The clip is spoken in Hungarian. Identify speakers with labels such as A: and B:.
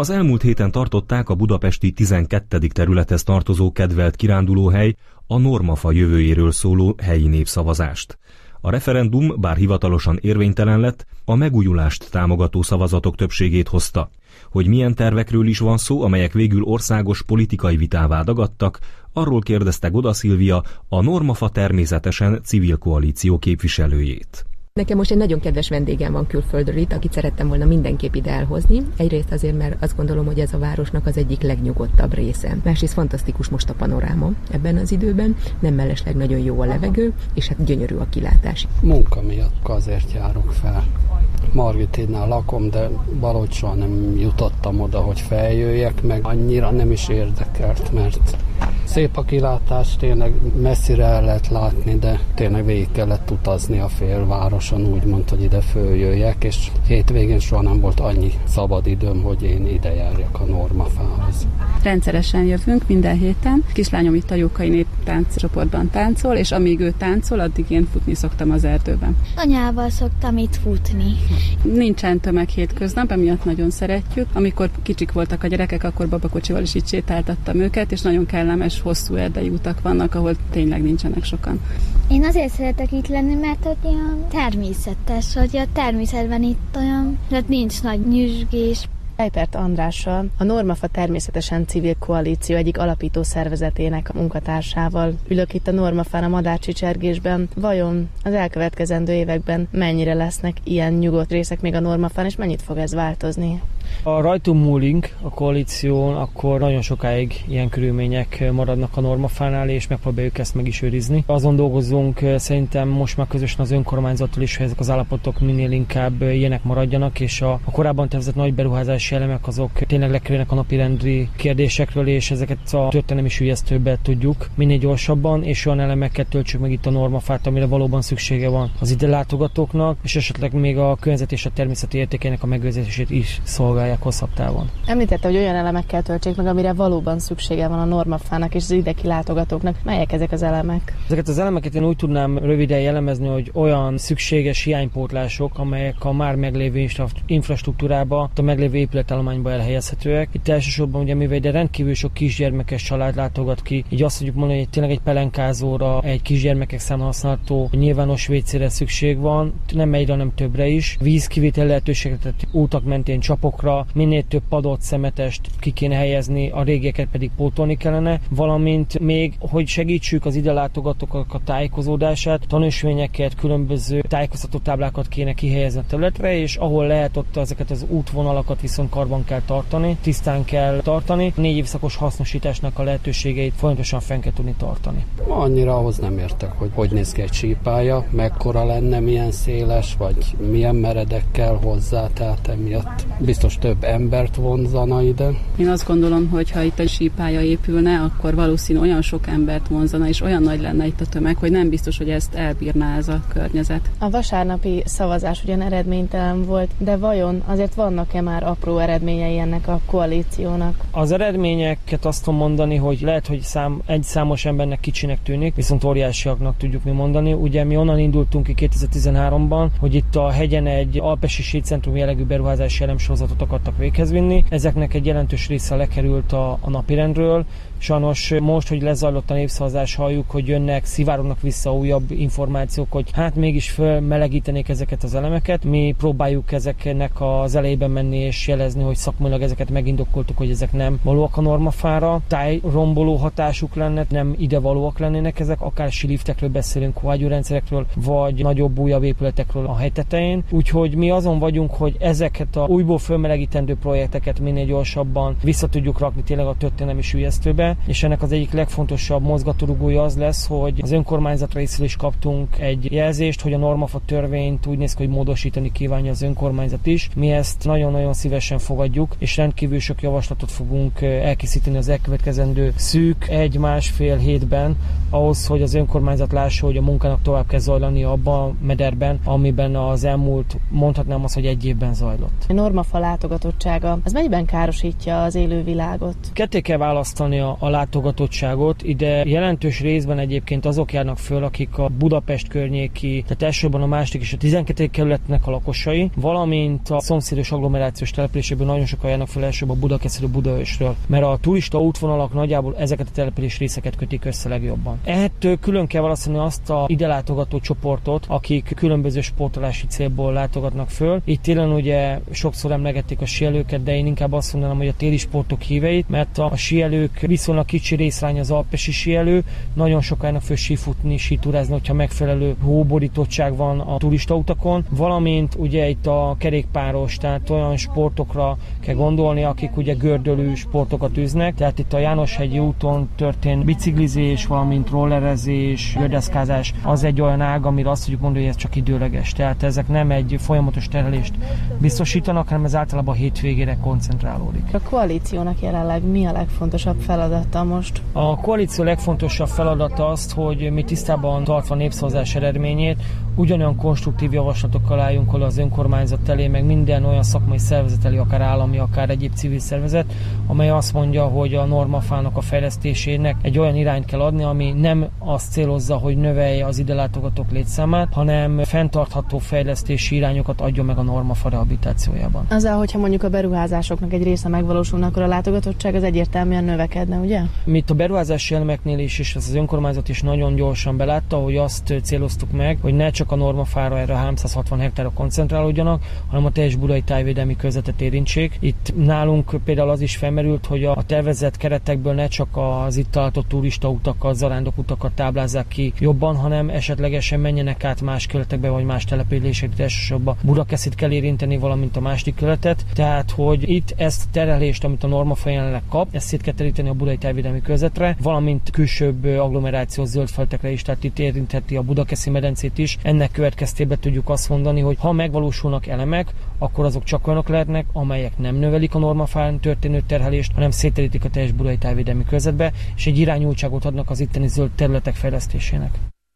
A: Az elmúlt héten tartották a budapesti 12. területhez tartozó kedvelt kirándulóhely a normafa jövőjéről szóló helyi népszavazást. A referendum, bár hivatalosan érvénytelen lett, a megújulást támogató szavazatok többségét hozta. Hogy milyen tervekről is van szó, amelyek végül országos politikai vitává dagadtak, arról kérdezte Goda Szilvia, a Normafa természetesen civil koalíció képviselőjét.
B: Nekem most egy nagyon kedves vendégem van külföldről itt, akit szerettem volna mindenképp ide elhozni. Egyrészt azért, mert azt gondolom, hogy ez a városnak az egyik legnyugodtabb része. Másrészt fantasztikus most a panoráma ebben az időben, nem mellesleg nagyon jó a levegő, és hát gyönyörű a kilátás.
C: Munka miatt azért járok fel. Margitidnál lakom, de valahogy soha nem jutottam oda, hogy feljöjjek, meg annyira nem is érdekelt, mert Szép a kilátás, tényleg messzire el lehet látni, de tényleg végig kellett utazni a félvároson, úgymond, hogy ide följöjjek, és hétvégén soha nem volt annyi szabad időm, hogy én ide járjak a normafához.
D: Rendszeresen jövünk minden héten. Kislányom itt a Jókai Nép csoportban táncol, és amíg ő táncol, addig én futni szoktam az erdőben.
E: Anyával szoktam itt futni.
D: Nincsen tömeg hétköznap, emiatt nagyon szeretjük. Amikor kicsik voltak a gyerekek, akkor babakocsival is itt sétáltattam őket, és nagyon kellemes hosszú erdei utak vannak, ahol tényleg nincsenek sokan.
E: Én azért szeretek itt lenni, mert hogy olyan természetes, hogy a természetben itt olyan, hogy nincs nagy nyüzsgés.
F: Eipert Andrással, a Normafa Természetesen Civil Koalíció egyik alapító szervezetének a munkatársával. Ülök itt a Normafán a madárcsicsergésben. Vajon az elkövetkezendő években mennyire lesznek ilyen nyugodt részek még a Normafán, és mennyit fog ez változni?
G: A rajtunk múlink a koalíción, akkor nagyon sokáig ilyen körülmények maradnak a normafánál, és megpróbáljuk ezt meg is őrizni. Azon dolgozunk szerintem most már közösen az önkormányzattal is, hogy ezek az állapotok minél inkább ilyenek maradjanak, és a, a korábban tervezett nagy beruházási elemek azok tényleg lekerülnek a napi rendi kérdésekről, és ezeket a történelmi sülyeztőbe tudjuk minél gyorsabban, és olyan elemeket töltsük meg itt a normafát, amire valóban szüksége van az ide látogatóknak, és esetleg még a környezet és a természeti értékeinek a megőrzését is szolgálják szolgálják hosszabb távon.
F: Említette, hogy olyan elemekkel töltsék meg, amire valóban szüksége van a normafának és az ide kilátogatóknak. Melyek ezek az elemek?
G: Ezeket az elemeket én úgy tudnám röviden jellemezni, hogy olyan szükséges hiánypótlások, amelyek a már meglévő infrastruktúrába, a meglévő épületállományba elhelyezhetőek. Itt elsősorban ugye mivel ide rendkívül sok kisgyermekes család látogat ki, így azt tudjuk mondani, hogy tényleg egy pelenkázóra, egy kisgyermekek számára használható nyilvános vécére szükség van, nem egyre, hanem többre is. Vízkivétel lehetőséget, tehát útak mentén csapokra, minél több padot, szemetest ki kéne helyezni, a régieket pedig pótolni kellene, valamint még, hogy segítsük az ide látogatóknak a tájékozódását, tanúsvényeket, különböző tájékoztató táblákat kéne kihelyezni a területre, és ahol lehet ott ezeket az útvonalakat viszont karban kell tartani, tisztán kell tartani, négy évszakos hasznosításnak a lehetőségeit folyamatosan fenn kell tudni tartani.
C: Annyira ahhoz nem értek, hogy hogy néz ki egy sípája, mekkora lenne, milyen széles, vagy milyen meredekkel hozzá, tehát emiatt biztos több embert vonzana ide.
D: Én azt gondolom, hogy ha itt egy sípálya épülne, akkor valószínű olyan sok embert vonzana, és olyan nagy lenne itt a tömeg, hogy nem biztos, hogy ezt elbírná ez a környezet.
F: A vasárnapi szavazás ugyan eredménytelen volt, de vajon azért vannak-e már apró eredményei ennek a koalíciónak?
G: Az eredményeket azt tudom mondani, hogy lehet, hogy szám, egy számos embernek kicsinek tűnik, viszont óriásiaknak tudjuk mi mondani. Ugye mi onnan indultunk ki 2013-ban, hogy itt a hegyen egy alpesi sétcentrum jellegű beruházási elemsorozatot akartak véghez vinni. Ezeknek egy jelentős része lekerült a, a napirendről, Sajnos most, hogy lezajlott a népszavazás, halljuk, hogy jönnek, szivárognak vissza újabb információk, hogy hát mégis fölmelegítenék ezeket az elemeket. Mi próbáljuk ezeknek az elejében menni és jelezni, hogy szakmailag ezeket megindokoltuk, hogy ezek nem valóak a normafára. Tájromboló hatásuk lenne, nem ide valóak lennének ezek, akár siliftekről beszélünk, rendszerekről, vagy nagyobb újabb épületekről a helytetején. Úgyhogy mi azon vagyunk, hogy ezeket a újból fölmelegítendő projekteket minél gyorsabban vissza tudjuk rakni tényleg a történelmi sülyeztőbe, és ennek az egyik legfontosabb mozgatórugója az lesz, hogy az önkormányzat részéről is kaptunk egy jelzést, hogy a normafa törvényt úgy néz ki, hogy módosítani kívánja az önkormányzat is. Mi ezt nagyon-nagyon szívesen fogadjuk, és rendkívül sok javaslatot fogunk elkészíteni az elkövetkezendő szűk egy-másfél hétben, ahhoz, hogy az önkormányzat lássa, hogy a munkának tovább kell zajlani abban a mederben, amiben az elmúlt, mondhatnám azt, hogy egy évben zajlott.
F: A normafa látogatottsága, az mennyiben károsítja az élővilágot?
G: Ketté kell választani a a látogatottságot. Ide jelentős részben egyébként azok járnak föl, akik a Budapest környéki, tehát elsősorban a második és a 12. kerületnek a lakosai, valamint a szomszédos agglomerációs településéből nagyon sokan járnak föl elsősorban a Budakeszről, Budaösről, mert a turista útvonalak nagyjából ezeket a település részeket kötik össze legjobban. Ettől külön kell választani azt a ide látogató csoportot, akik különböző sportolási célból látogatnak föl. Itt télen ugye sokszor emlegették a sielőket, de én inkább azt mondanám, hogy a téli sportok híveit, mert a sielők viszonylag kicsi részrány az alpesi sielő, nagyon sokának föl sífutni, sítúrázni, hogyha megfelelő hóborítottság van a turista utakon, valamint ugye itt a kerékpáros, tehát olyan sportokra kell gondolni, akik ugye gördölő sportokat üznek, tehát itt a Jánoshegyi úton történt biciklizés, valamint rollerezés, gördeszkázás, az egy olyan ág, amire azt tudjuk mondani, hogy ez csak időleges. Tehát ezek nem egy folyamatos terhelést biztosítanak, hanem ez általában a hétvégére koncentrálódik.
F: A koalíciónak jelenleg mi a legfontosabb feladata most?
G: A koalíció legfontosabb feladata az, hogy mi tisztában tartva népszavazás eredményét, ugyanolyan konstruktív javaslatokkal álljunk oda az önkormányzat elé, meg minden olyan szakmai szervezet elé, akár állami, akár egyéb civil szervezet, amely azt mondja, hogy a normafának a fejlesztésének egy olyan irányt kell adni, ami nem azt célozza, hogy növelje az ide látogatók létszámát, hanem fenntartható fejlesztési irányokat adjon meg a normafa rehabilitációjában.
F: Azzal, hogyha mondjuk a beruházásoknak egy része megvalósulna, akkor a látogatottság az egyértelműen növekedne, ugye?
G: Mi a beruházási elemeknél is, és az önkormányzat is nagyon gyorsan belátta, hogy azt céloztuk meg, hogy ne csak a normafára erre a 360 hektárra koncentrálódjanak, hanem a teljes budai tájvédelmi közvetet érintsék. Itt nálunk például az is felmerült, hogy a tervezett keretekből ne csak az itt található turista utakat, zarándok utakat táblázzák ki jobban, hanem esetlegesen menjenek át más kerületekbe vagy más településekbe, elsősorban Budakeszit kell érinteni, valamint a másik kerületet. Tehát, hogy itt ezt terelést, amit a normafa jelenleg kap, ezt szét kell teríteni a budai tájvédelmi közvetre, valamint külsőbb agglomerációs zöld feltekre is, tehát itt érintheti a Budakeszi medencét is. Ennek következtében tudjuk azt mondani, hogy ha megvalósulnak elemek, akkor azok csak olyanok lehetnek, amelyek nem növelik a normafán történő terhelést, hanem széterítik a teljes budai tájvédelmi közvetbe, és egy irányultságot adnak az itteni zöld területek fejlesztésének.